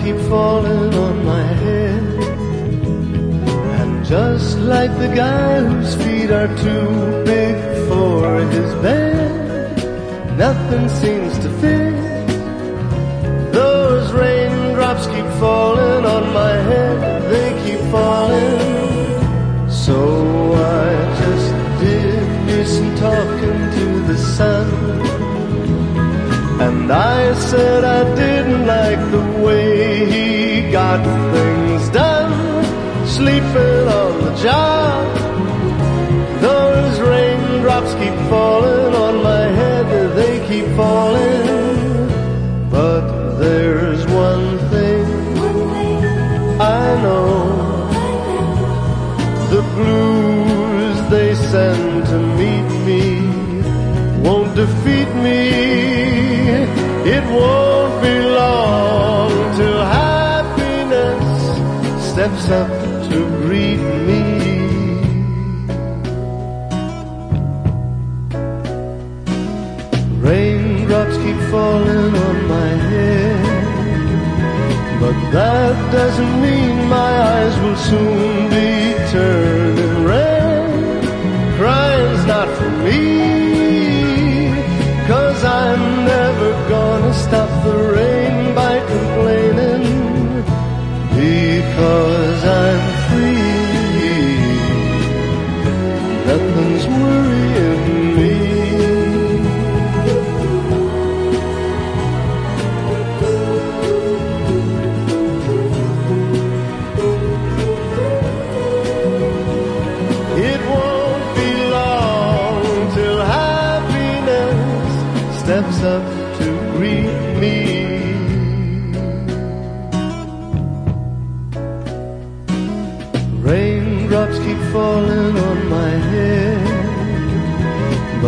keep falling on my head. And just like the guy whose feet are too big for his bed, nothing seems to fit. Those raindrops keep falling on my head, they keep falling. So I just did do some talking to the sun. And I said I didn't like the way got things done, sleeping on the job. Those raindrops keep falling on my head, they keep falling. But there's one thing I know. The blues they send to meet me won't defeat me. It won't be long steps up to greet me. Raindrops keep falling on my head, but that doesn't mean my eyes will soon Nothing's worrying me. It won't be long till happiness steps up to greet me. Raindrops keep falling on